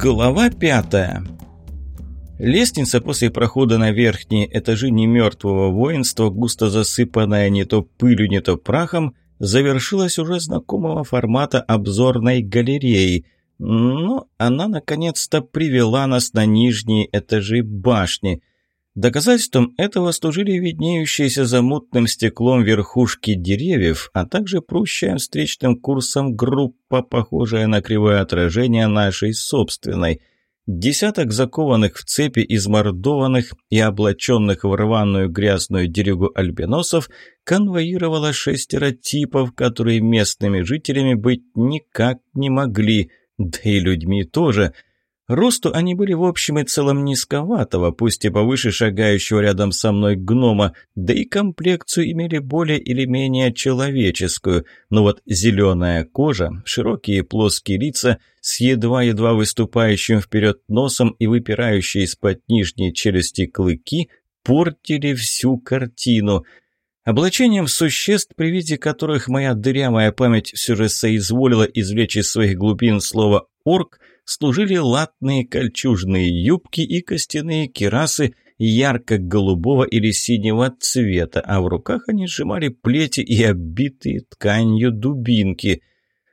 Глава пятая. Лестница после прохода на верхние этажи немертвого воинства, густо засыпанная не то пылью, не то прахом, завершилась уже знакомого формата обзорной галереи, но она наконец-то привела нас на нижние этажи башни. Доказательством этого служили виднеющиеся за мутным стеклом верхушки деревьев, а также прущая встречным курсом группа, похожая на кривое отражение нашей собственной. Десяток закованных в цепи измордованных и облаченных в рваную грязную дерюгу альбиносов конвоировало шестеро типов, которые местными жителями быть никак не могли, да и людьми тоже – Росту они были в общем и целом низковатого, пусть и повыше шагающего рядом со мной гнома, да и комплекцию имели более или менее человеческую. Но вот зеленая кожа, широкие плоские лица с едва-едва выступающим вперед носом и выпирающие из-под нижней челюсти клыки портили всю картину – Облачением существ, при виде которых моя дырявая память все же соизволила извлечь из своих глубин слово «орк», служили латные кольчужные юбки и костяные кирасы ярко-голубого или синего цвета, а в руках они сжимали плети и оббитые тканью дубинки.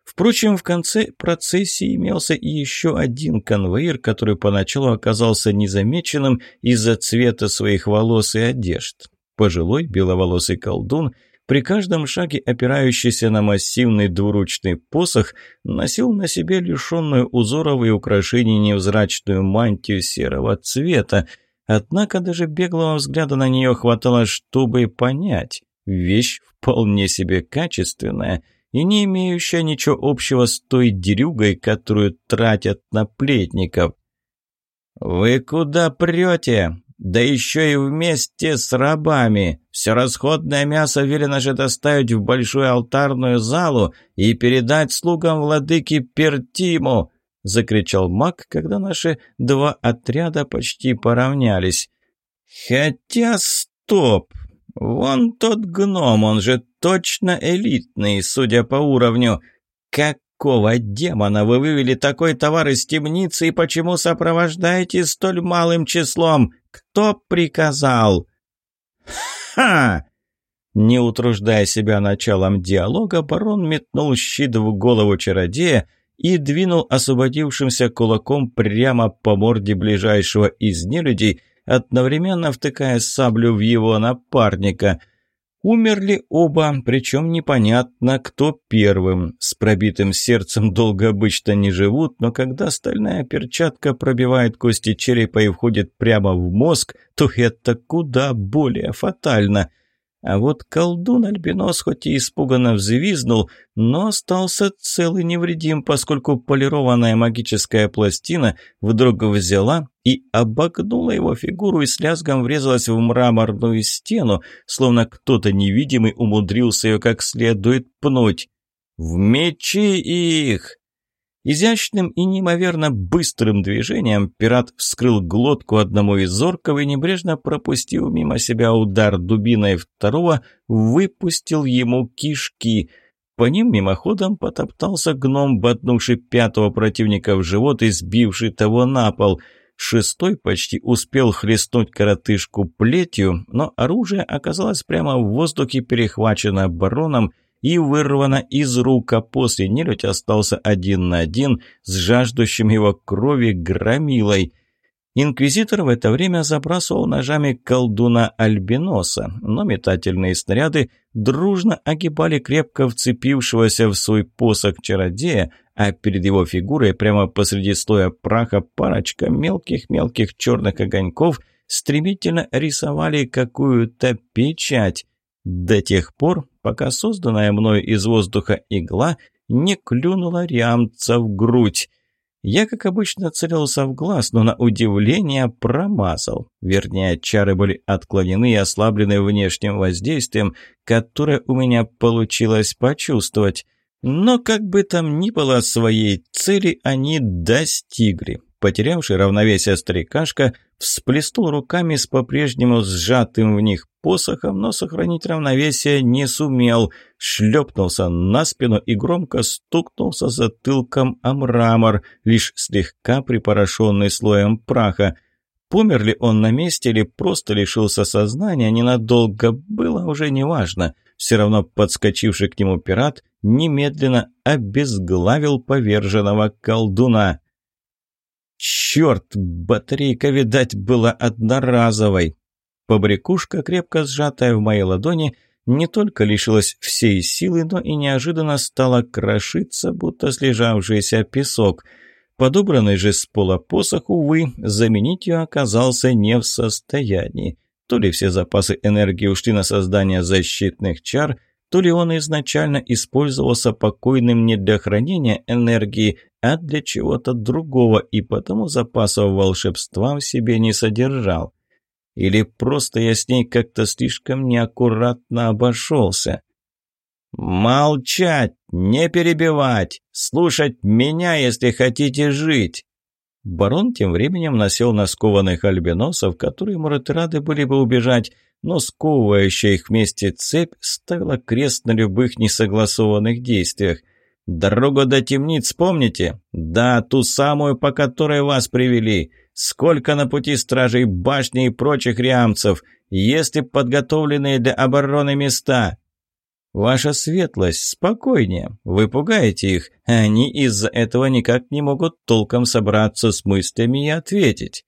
Впрочем, в конце процессии имелся и еще один конвоир, который поначалу оказался незамеченным из-за цвета своих волос и одежд. Пожилой беловолосый колдун – при каждом шаге опирающийся на массивный двуручный посох носил на себе лишенную узоров и украшений невзрачную мантию серого цвета, однако даже беглого взгляда на нее хватало, чтобы понять, вещь вполне себе качественная и не имеющая ничего общего с той дерюгой, которую тратят на плетников. «Вы куда прете?» Да еще и вместе с рабами. Все расходное мясо велено же доставить в большую алтарную залу и передать слугам владыки Пертиму!» — закричал маг, когда наши два отряда почти поравнялись. «Хотя стоп! Вон тот гном, он же точно элитный, судя по уровню. Как какого демона вы вывели такой товар из темницы и почему сопровождаете столь малым числом? Кто приказал?» «Ха!» Не утруждая себя началом диалога, барон метнул щит в голову чародея и двинул освободившимся кулаком прямо по морде ближайшего из нелюдей, одновременно втыкая саблю в его напарника – Умерли оба, причем непонятно, кто первым. С пробитым сердцем долго обычно не живут, но когда стальная перчатка пробивает кости черепа и входит прямо в мозг, то это куда более фатально – а вот колдун-альбинос хоть и испуганно взвизнул, но остался цел и невредим, поскольку полированная магическая пластина вдруг взяла и обогнула его фигуру и с лязгом врезалась в мраморную стену, словно кто-то невидимый умудрился ее как следует пнуть. «В мечи их!» Изящным и неимоверно быстрым движением пират вскрыл глотку одному из орков и, небрежно пропустив мимо себя удар дубиной второго, выпустил ему кишки. По ним мимоходом потоптался гном, боднувший пятого противника в живот и сбивший того на пол. Шестой почти успел хлестнуть коротышку плетью, но оружие оказалось прямо в воздухе перехвачено бароном – и вырвана из рук, а после нелюдь остался один на один с жаждущим его крови громилой. Инквизитор в это время забрасывал ножами колдуна Альбиноса, но метательные снаряды дружно огибали крепко вцепившегося в свой посох чародея, а перед его фигурой прямо посреди слоя праха парочка мелких-мелких черных огоньков стремительно рисовали какую-то печать. До тех пор, пока созданная мною из воздуха игла не клюнула рямца в грудь. Я, как обычно, целился в глаз, но на удивление промазал. Вернее, чары были отклонены и ослаблены внешним воздействием, которое у меня получилось почувствовать. Но как бы там ни было, своей цели они достигли. Потерявший равновесие старикашка всплеснул руками с по-прежнему сжатым в них посохом, но сохранить равновесие не сумел, шлепнулся на спину и громко стукнулся затылком о мрамор, лишь слегка припорошенный слоем праха. Помер ли он на месте или просто лишился сознания ненадолго, было уже неважно. Все равно подскочивший к нему пират немедленно обезглавил поверженного колдуна. Черт, батарейка, видать, была одноразовой. Побрякушка, крепко сжатая в моей ладони, не только лишилась всей силы, но и неожиданно стала крошиться, будто слежавшийся песок. Подобранный же с пола посох, увы, заменить ее оказался не в состоянии. То ли все запасы энергии ушли на создание защитных чар, то ли он изначально использовался покойным не для хранения энергии, а для чего-то другого, и потому запасов волшебства в себе не содержал. Или просто я с ней как-то слишком неаккуратно обошелся. «Молчать! Не перебивать! Слушать меня, если хотите жить!» Барон тем временем насел на скованных альбиносов, которые, может, рады были бы убежать, но сковывающая их вместе цепь ставила крест на любых несогласованных действиях – «Дорогу до темниц помните? Да, ту самую, по которой вас привели. Сколько на пути стражей башни и прочих риамцев? Есть ли подготовленные для обороны места?» «Ваша светлость, спокойнее. Вы пугаете их. Они из-за этого никак не могут толком собраться с мыслями и ответить».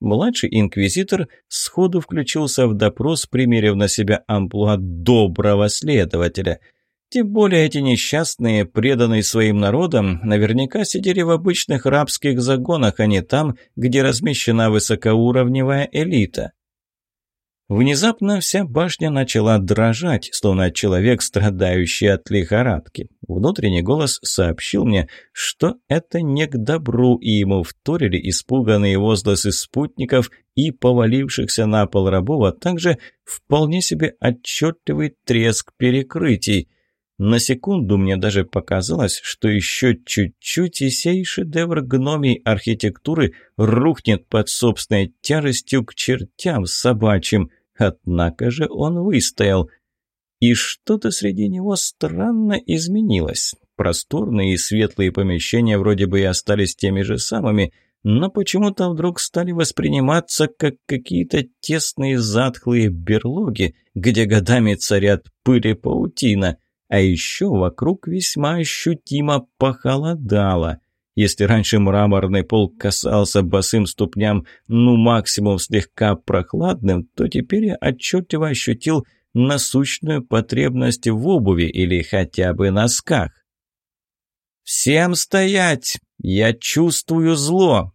Младший инквизитор сходу включился в допрос, примерив на себя амплуа доброго следователя – тем более эти несчастные, преданные своим народам, наверняка сидели в обычных рабских загонах, а не там, где размещена высокоуровневая элита. Внезапно вся башня начала дрожать, словно человек, страдающий от лихорадки. Внутренний голос сообщил мне, что это не к добру, и ему вторили испуганные возгласы спутников и повалившихся на пол рабов, а также вполне себе отчетливый треск перекрытий – на секунду мне даже показалось, что еще чуть-чуть и сей шедевр гномий архитектуры рухнет под собственной тяжестью к чертям собачьим. Однако же он выстоял. И что-то среди него странно изменилось. Просторные и светлые помещения вроде бы и остались теми же самыми, но почему-то вдруг стали восприниматься как какие-то тесные затхлые берлоги, где годами царят пыль и паутина – а еще вокруг весьма ощутимо похолодало. Если раньше мраморный пол касался босым ступням, ну максимум слегка прохладным, то теперь я отчетливо ощутил насущную потребность в обуви или хотя бы носках. «Всем стоять! Я чувствую зло!»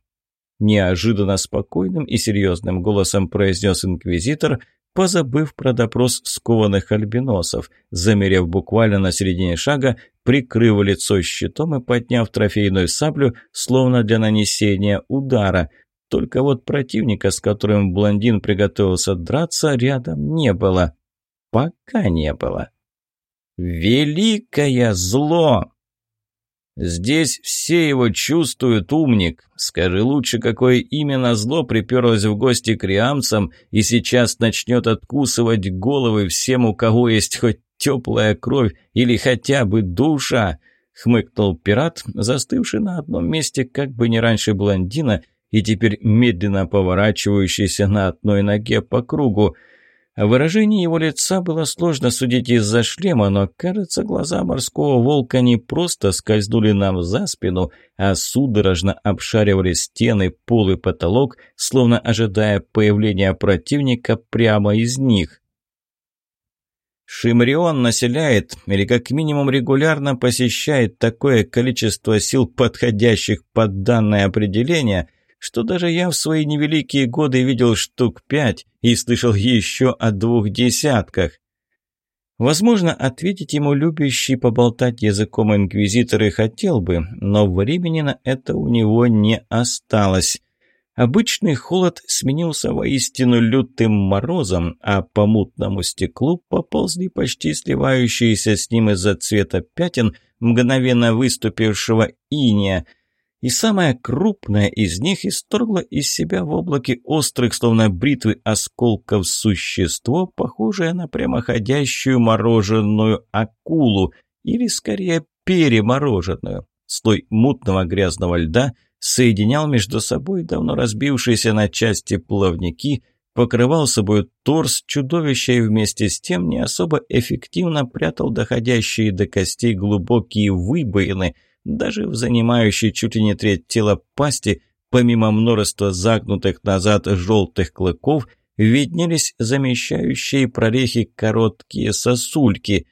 Неожиданно спокойным и серьезным голосом произнес инквизитор, позабыв про допрос скованных альбиносов, замерев буквально на середине шага, прикрыв лицо щитом и подняв трофейную саблю, словно для нанесения удара. Только вот противника, с которым блондин приготовился драться, рядом не было. Пока не было. «Великое зло!» «Здесь все его чувствуют, умник. Скажи лучше, какое именно зло приперлось в гости к риамцам и сейчас начнет откусывать головы всем, у кого есть хоть теплая кровь или хотя бы душа?» — хмыкнул пират, застывший на одном месте, как бы не раньше блондина, и теперь медленно поворачивающийся на одной ноге по кругу — о выражении его лица было сложно судить из-за шлема, но, кажется, глаза морского волка не просто скользнули нам за спину, а судорожно обшаривали стены, пол и потолок, словно ожидая появления противника прямо из них. Шимрион населяет, или как минимум регулярно посещает такое количество сил, подходящих под данное определение – что даже я в свои невеликие годы видел штук пять и слышал еще о двух десятках. Возможно, ответить ему любящий поболтать языком инквизитор и хотел бы, но времени на это у него не осталось. Обычный холод сменился воистину лютым морозом, а по мутному стеклу поползли почти сливающиеся с ним из-за цвета пятен мгновенно выступившего иния – и самая крупная из них исторгла из себя в облаке острых, словно бритвы осколков, существо, похожее на прямоходящую мороженую акулу, или скорее перемороженную. Слой мутного грязного льда соединял между собой давно разбившиеся на части плавники, покрывал собой торс чудовища и вместе с тем не особо эффективно прятал доходящие до костей глубокие выбоины – даже в занимающей чуть ли не треть тела пасти, помимо множества загнутых назад желтых клыков, виднелись замещающие прорехи короткие сосульки.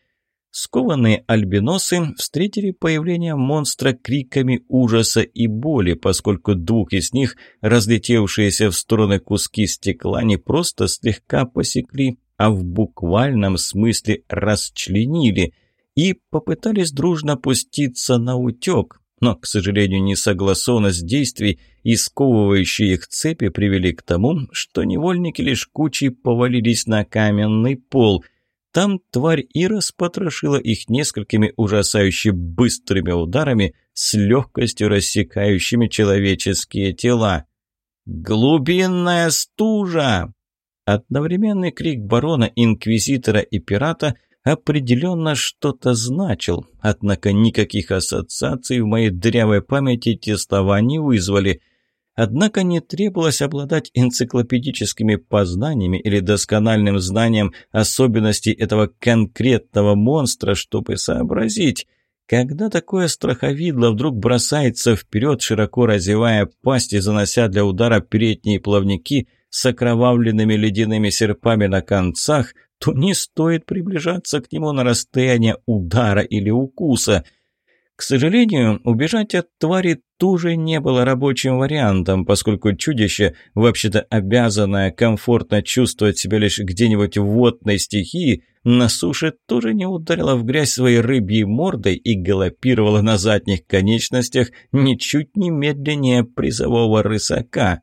Скованные альбиносы встретили появление монстра криками ужаса и боли, поскольку двух из них разлетевшиеся в стороны куски стекла не просто слегка посекли, а в буквальном смысле расчленили – и попытались дружно пуститься на утек, но, к сожалению, несогласованность действий и сковывающие их цепи привели к тому, что невольники лишь кучей повалились на каменный пол. Там тварь и распотрошила их несколькими ужасающе быстрыми ударами с легкостью рассекающими человеческие тела. «Глубинная стужа!» Одновременный крик барона, инквизитора и пирата – определенно что-то значил, однако никаких ассоциаций в моей дырявой памяти эти слова не вызвали. Однако не требовалось обладать энциклопедическими познаниями или доскональным знанием особенностей этого конкретного монстра, чтобы сообразить – когда такое страховидло вдруг бросается вперед, широко разевая пасть и занося для удара передние плавники с окровавленными ледяными серпами на концах, то не стоит приближаться к нему на расстояние удара или укуса. К сожалению, убежать от твари тоже не было рабочим вариантом, поскольку чудище, вообще-то обязанное комфортно чувствовать себя лишь где-нибудь в водной стихии, на суше тоже не ударило в грязь своей рыбьей мордой и галопировало на задних конечностях ничуть не медленнее призового рысака.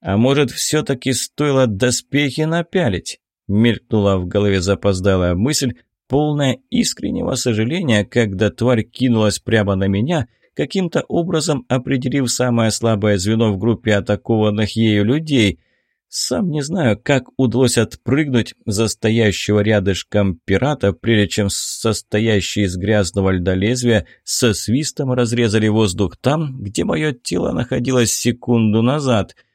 А может, все-таки стоило доспехи напялить? Мелькнула в голове запоздалая мысль, полная искреннего сожаления, когда тварь кинулась прямо на меня, каким-то образом определив самое слабое звено в группе атакованных ею людей. Сам не знаю, как удалось отпрыгнуть за стоящего рядышком пирата, прежде чем состоящие из грязного льда лезвия со свистом разрезали воздух там, где мое тело находилось секунду назад —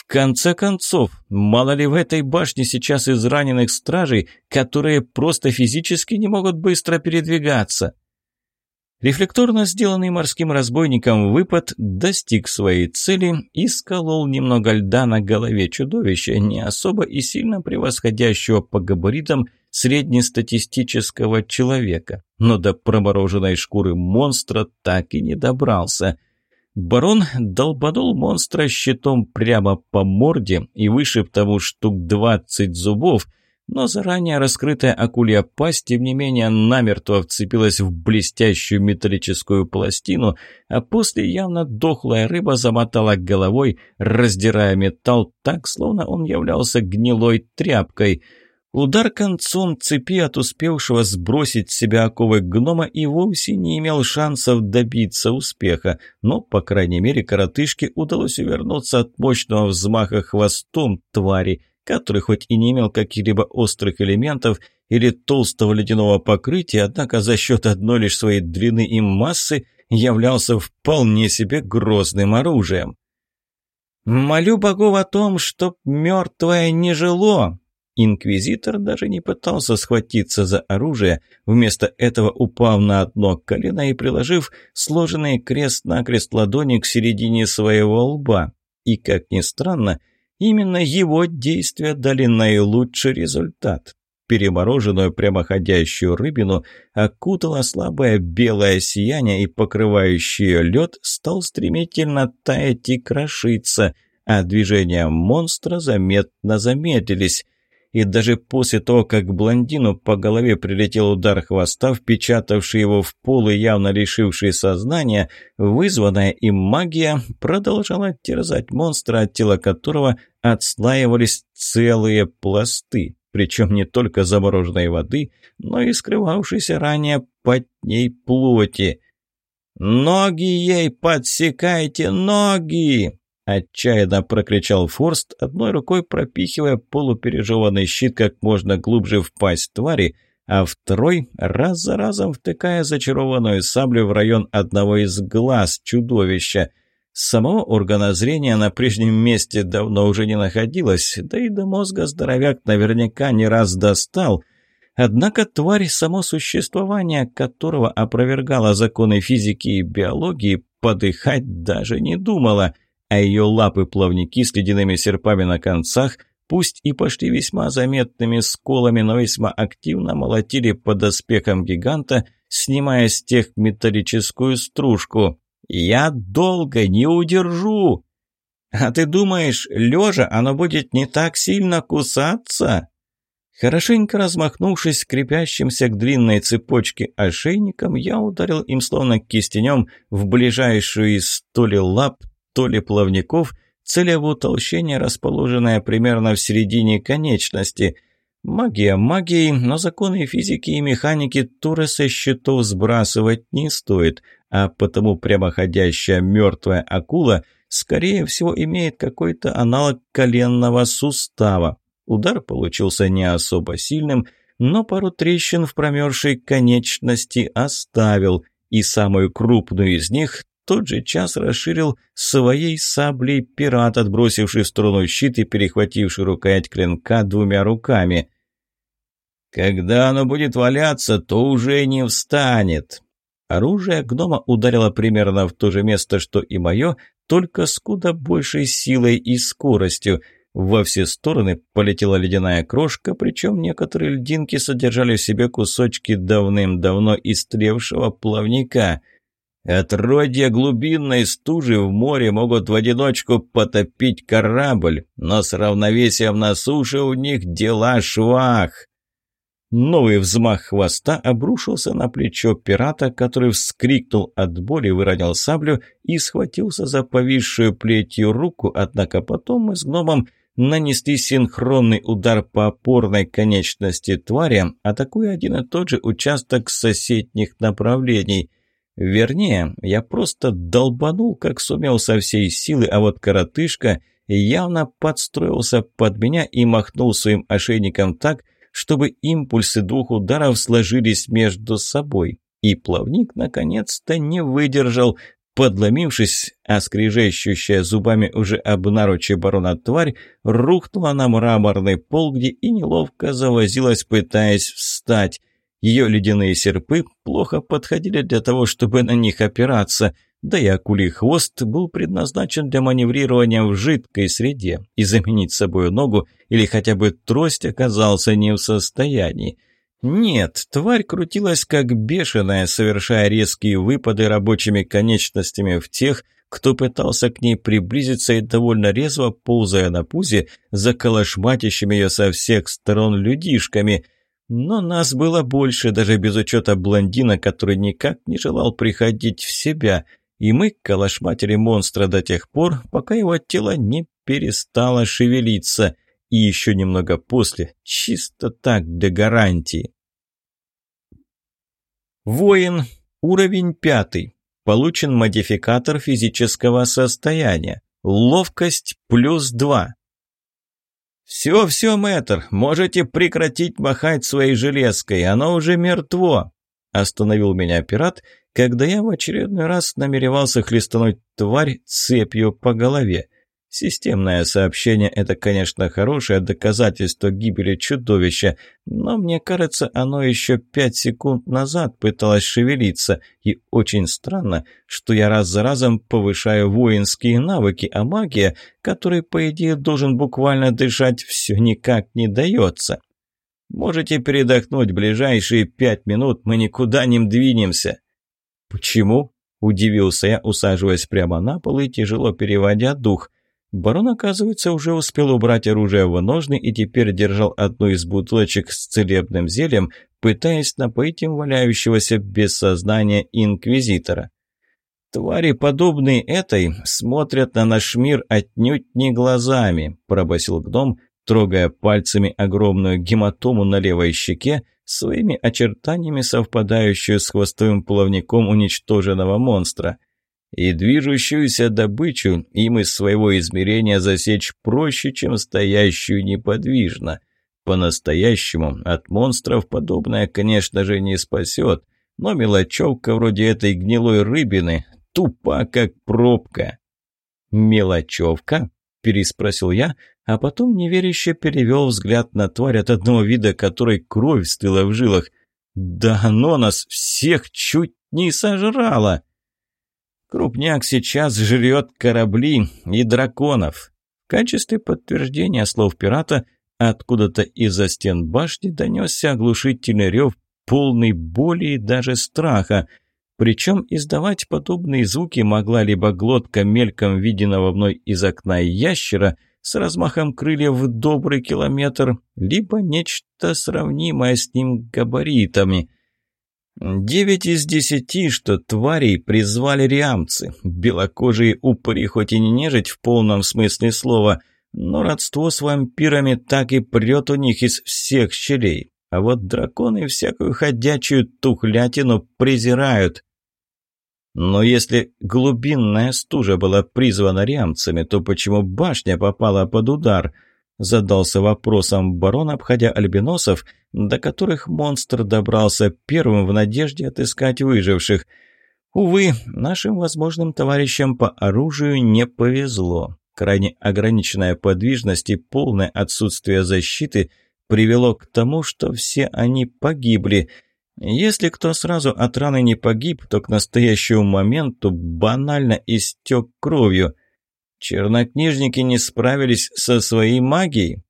в конце концов, мало ли в этой башне сейчас израненных стражей, которые просто физически не могут быстро передвигаться. Рефлекторно сделанный морским разбойником выпад достиг своей цели и сколол немного льда на голове чудовища, не особо и сильно превосходящего по габаритам среднестатистического человека, но до промороженной шкуры монстра так и не добрался – Барон долбанул монстра щитом прямо по морде и вышиб тому штук двадцать зубов, но заранее раскрытая акулья пасть, тем не менее, намертво вцепилась в блестящую металлическую пластину, а после явно дохлая рыба замотала головой, раздирая металл так, словно он являлся гнилой тряпкой – Удар концом цепи от успевшего сбросить с себя оковы гнома и вовсе не имел шансов добиться успеха, но, по крайней мере, коротышке удалось увернуться от мощного взмаха хвостом твари, который хоть и не имел каких-либо острых элементов или толстого ледяного покрытия, однако за счет одной лишь своей длины и массы являлся вполне себе грозным оружием. «Молю богов о том, чтоб мертвое не жило!» Инквизитор даже не пытался схватиться за оружие, вместо этого упав на одно колено и приложив сложенный крест-накрест ладони к середине своего лба. И, как ни странно, именно его действия дали наилучший результат. Перемороженную прямоходящую рыбину окутало слабое белое сияние и покрывающий лед стал стремительно таять и крошиться, а движения монстра заметно замедлились – и даже после того, как блондину по голове прилетел удар хвоста, впечатавший его в пол и явно лишивший сознания, вызванная им магия продолжала терзать монстра, от тела которого отслаивались целые пласты, причем не только замороженной воды, но и скрывавшейся ранее под ней плоти. «Ноги ей подсекайте, ноги!» Отчаянно прокричал Форст, одной рукой пропихивая полупережеванный щит как можно глубже в пасть твари, а второй раз за разом втыкая зачарованную саблю в район одного из глаз чудовища. Самого органа зрения на прежнем месте давно уже не находилось, да и до мозга здоровяк наверняка не раз достал. Однако тварь, само существование которого опровергало законы физики и биологии, подыхать даже не думала, а ее лапы-плавники с ледяными серпами на концах – пусть и пошли весьма заметными сколами, но весьма активно молотили по доспехам гиганта, снимая с тех металлическую стружку. «Я долго не удержу!» «А ты думаешь, лежа оно будет не так сильно кусаться?» Хорошенько размахнувшись крепящимся к длинной цепочке ошейником, я ударил им словно кистенем в ближайшую из то лап, то ли плавников – утолщение, расположенное примерно в середине конечности. Магия магией, но законы физики и механики туры со счетов сбрасывать не стоит, а потому прямоходящая мертвая акула, скорее всего, имеет какой-то аналог коленного сустава. Удар получился не особо сильным, но пару трещин в промерзшей конечности оставил, и самую крупную из них тот же час расширил своей саблей пират, отбросивший сторону щит и перехвативший рукоять клинка двумя руками. «Когда оно будет валяться, то уже не встанет!» Оружие гнома ударило примерно в то же место, что и мое, только с куда большей силой и скоростью. Во все стороны полетела ледяная крошка, причем некоторые льдинки содержали в себе кусочки давным-давно истревшего плавника – Отродья глубинной стужи в море могут в одиночку потопить корабль, но с равновесием на суше у них дела швах. Новый взмах хвоста обрушился на плечо пирата, который вскрикнул от боли, выронил саблю и схватился за повисшую плетью руку, однако потом мы с гномом нанесли синхронный удар по опорной конечности твари, атакуя один и тот же участок соседних направлений – Вернее, я просто долбанул, как сумел со всей силы, а вот коротышка явно подстроился под меня и махнул своим ошейником так, чтобы импульсы двух ударов сложились между собой. И плавник наконец-то не выдержал, подломившись, а скрежещущая зубами уже об наруче барона тварь рухнула на мраморный пол, где и неловко завозилась, пытаясь встать. Ее ледяные серпы плохо подходили для того, чтобы на них опираться, да и акулий хвост был предназначен для маневрирования в жидкой среде, и заменить собой ногу или хотя бы трость оказался не в состоянии. Нет, тварь крутилась как бешеная, совершая резкие выпады рабочими конечностями в тех, кто пытался к ней приблизиться и довольно резво, ползая на пузе, заколошматящими ее со всех сторон людишками – но нас было больше, даже без учета блондина, который никак не желал приходить в себя, и мы калашматили монстра до тех пор, пока его тело не перестало шевелиться, и еще немного после, чисто так, до гарантии. Воин. Уровень пятый. Получен модификатор физического состояния. Ловкость плюс два. «Все-все, мэтр, можете прекратить махать своей железкой, оно уже мертво!» Остановил меня пират, когда я в очередной раз намеревался хлестануть тварь цепью по голове. Системное сообщение – это, конечно, хорошее доказательство гибели чудовища, но мне кажется, оно еще пять секунд назад пыталось шевелиться, и очень странно, что я раз за разом повышаю воинские навыки, а магия, которой, по идее, должен буквально дышать, все никак не дается. Можете передохнуть, ближайшие пять минут мы никуда не двинемся. Почему? – удивился я, усаживаясь прямо на пол и тяжело переводя дух – Барон, оказывается, уже успел убрать оружие в ножны и теперь держал одну из бутылочек с целебным зельем, пытаясь напоить им валяющегося без сознания инквизитора. «Твари, подобные этой, смотрят на наш мир отнюдь не глазами», – пробасил гном, трогая пальцами огромную гематому на левой щеке, своими очертаниями совпадающую с хвостовым плавником уничтоженного монстра. И движущуюся добычу им из своего измерения засечь проще, чем стоящую неподвижно. По-настоящему от монстров подобное, конечно же, не спасет, но мелочевка вроде этой гнилой рыбины тупа, как пробка. «Мелочевка?» – переспросил я, а потом неверяще перевел взгляд на тварь от одного вида, которой кровь стыла в жилах. «Да оно нас всех чуть не сожрало!» Крупняк сейчас жрет корабли и драконов. В качестве подтверждения слов пирата откуда-то из-за стен башни донесся оглушительный рев, полный боли и даже страха. Причем издавать подобные звуки могла либо глотка мельком виденного мной из окна ящера с размахом крыльев в добрый километр, либо нечто сравнимое с ним габаритами. Девять из десяти, что тварей призвали риамцы. Белокожие упыри хоть и не нежить в полном смысле слова, но родство с вампирами так и прет у них из всех щелей. А вот драконы всякую ходячую тухлятину презирают. Но если глубинная стужа была призвана риамцами, то почему башня попала под удар? Задался вопросом барон, обходя альбиносов, до которых монстр добрался первым в надежде отыскать выживших. Увы, нашим возможным товарищам по оружию не повезло. Крайне ограниченная подвижность и полное отсутствие защиты привело к тому, что все они погибли – если кто сразу от раны не погиб, то к настоящему моменту банально истек кровью. Чернокнижники не справились со своей магией?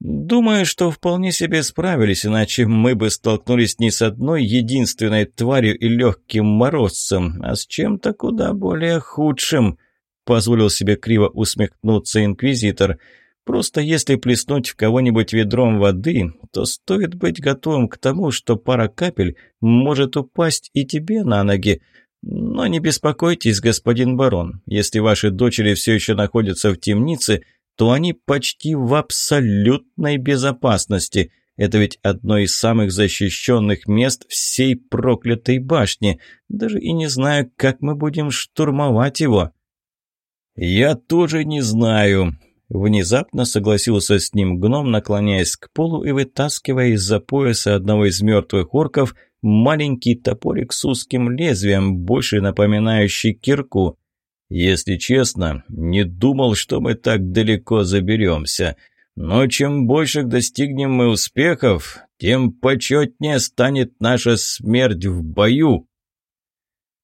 Думаю, что вполне себе справились, иначе мы бы столкнулись не с одной единственной тварью и легким морозцем, а с чем-то куда более худшим, позволил себе криво усмехнуться инквизитор – Просто если плеснуть в кого-нибудь ведром воды, то стоит быть готовым к тому, что пара капель может упасть и тебе на ноги. Но не беспокойтесь, господин барон, если ваши дочери все еще находятся в темнице, то они почти в абсолютной безопасности. Это ведь одно из самых защищенных мест всей проклятой башни. Даже и не знаю, как мы будем штурмовать его». «Я тоже не знаю», Внезапно согласился с ним гном, наклоняясь к полу и вытаскивая из-за пояса одного из мертвых орков маленький топорик с узким лезвием, больше напоминающий кирку. «Если честно, не думал, что мы так далеко заберемся. Но чем больше достигнем мы успехов, тем почетнее станет наша смерть в бою».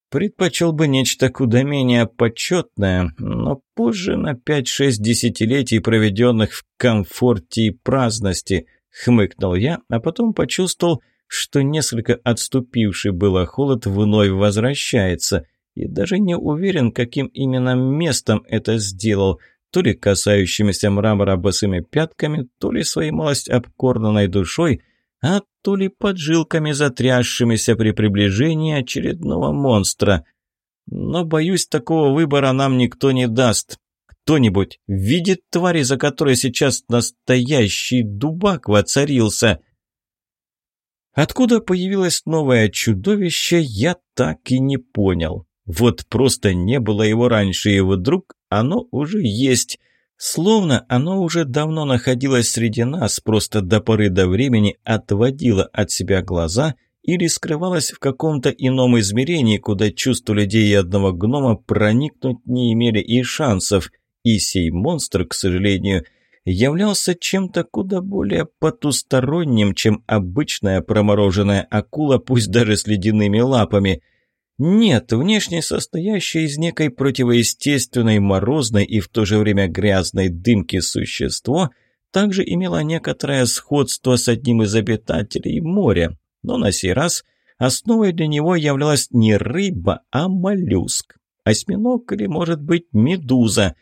Предпочел бы нечто куда менее почетное, но позже на 5-6 десятилетий, проведенных в комфорте и праздности, хмыкнул я, а потом почувствовал, что несколько отступивший было холод вновь возвращается, и даже не уверен, каким именно местом это сделал, то ли касающимися мрамора босыми пятками, то ли своей малость обкорнанной душой – а то ли поджилками затрясшимися при приближении очередного монстра. Но, боюсь, такого выбора нам никто не даст. Кто-нибудь видит твари, за которой сейчас настоящий дубак воцарился? Откуда появилось новое чудовище, я так и не понял. Вот просто не было его раньше, и вдруг оно уже есть – Словно оно уже давно находилось среди нас, просто до поры до времени отводило от себя глаза или скрывалось в каком-то ином измерении, куда чувства людей и одного гнома проникнуть не имели и шансов. И сей монстр, к сожалению, являлся чем-то куда более потусторонним, чем обычная промороженная акула, пусть даже с ледяными лапами – нет, внешне состоящее из некой противоестественной морозной и в то же время грязной дымки существо также имело некоторое сходство с одним из обитателей моря, но на сей раз основой для него являлась не рыба, а моллюск. Осьминог или, может быть, медуза.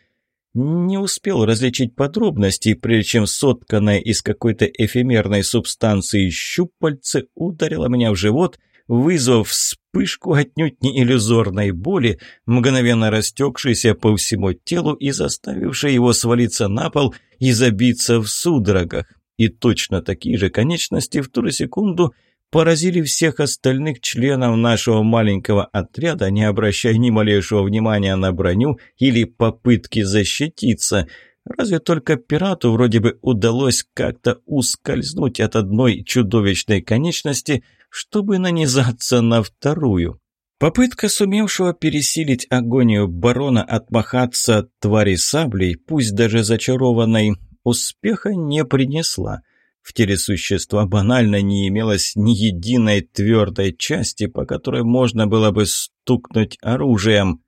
Не успел различить подробности, прежде чем сотканное из какой-то эфемерной субстанции щупальце ударило меня в живот – вызвав вспышку отнюдь не иллюзорной боли, мгновенно растекшейся по всему телу и заставившей его свалиться на пол и забиться в судорогах. И точно такие же конечности в ту же секунду поразили всех остальных членов нашего маленького отряда, не обращая ни малейшего внимания на броню или попытки защититься. Разве только пирату вроде бы удалось как-то ускользнуть от одной чудовищной конечности, чтобы нанизаться на вторую. Попытка сумевшего пересилить агонию барона отмахаться от твари саблей, пусть даже зачарованной, успеха не принесла. В теле существа банально не имелось ни единой твердой части, по которой можно было бы стукнуть оружием.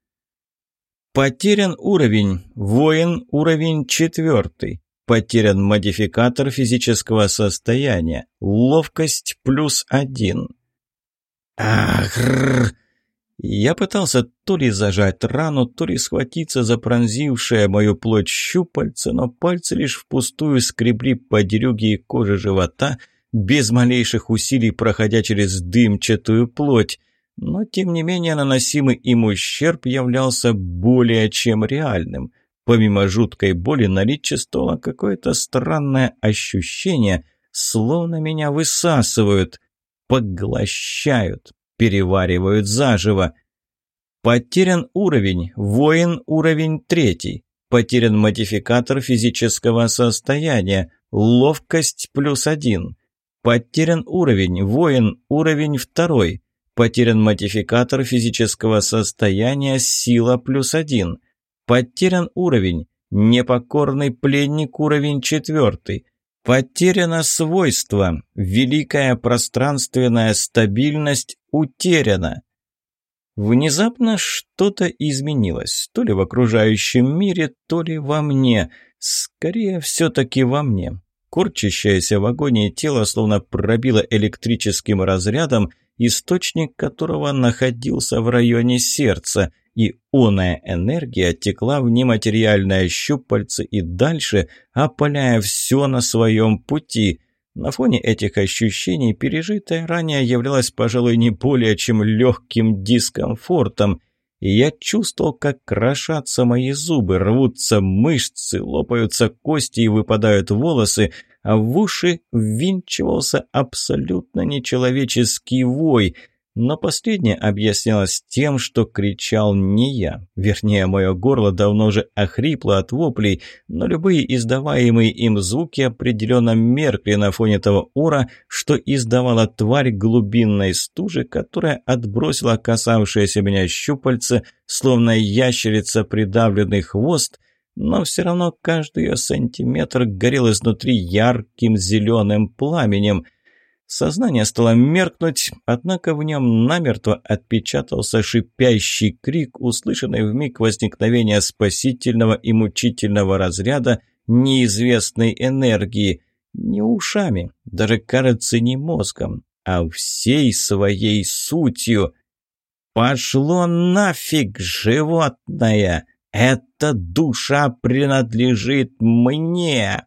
Потерян уровень. Воин уровень четвертый. Потерян модификатор физического состояния. Ловкость плюс один. Ах, я пытался то ли зажать рану, то ли схватиться за пронзившее мою плоть щупальце, но пальцы лишь впустую скребли по дерюге и коже живота, без малейших усилий проходя через дымчатую плоть. Но, тем не менее, наносимый им ущерб являлся более чем реальным. Помимо жуткой боли наличествовало какое-то странное ощущение, словно меня высасывают, поглощают переваривают заживо. Потерян уровень, воин уровень третий. Потерян модификатор физического состояния, ловкость плюс один. Потерян уровень, воин уровень второй. Потерян модификатор физического состояния, сила плюс один. Потерян уровень, непокорный пленник уровень четвертый. Потеряно свойство, великая пространственная стабильность утеряна. Внезапно что-то изменилось, то ли в окружающем мире, то ли во мне. Скорее, все-таки во мне. Корчащееся в агонии тело словно пробило электрическим разрядом, источник которого находился в районе сердца – и оная энергия текла в нематериальное щупальце и дальше, опаляя все на своем пути. На фоне этих ощущений пережитое ранее являлось, пожалуй, не более чем легким дискомфортом, и я чувствовал, как крошатся мои зубы, рвутся мышцы, лопаются кости и выпадают волосы, а в уши ввинчивался абсолютно нечеловеческий вой – но последнее объяснялось тем, что кричал не я. Вернее, мое горло давно уже охрипло от воплей, но любые издаваемые им звуки определенно меркли на фоне того ора, что издавала тварь глубинной стужи, которая отбросила касавшееся меня щупальце, словно ящерица придавленный хвост, но все равно каждый ее сантиметр горел изнутри ярким зеленым пламенем – Сознание стало меркнуть, однако в нем намертво отпечатался шипящий крик, услышанный в миг возникновения спасительного и мучительного разряда неизвестной энергии. Не ушами, даже, кажется, не мозгом, а всей своей сутью. «Пошло нафиг, животное! Эта душа принадлежит мне!»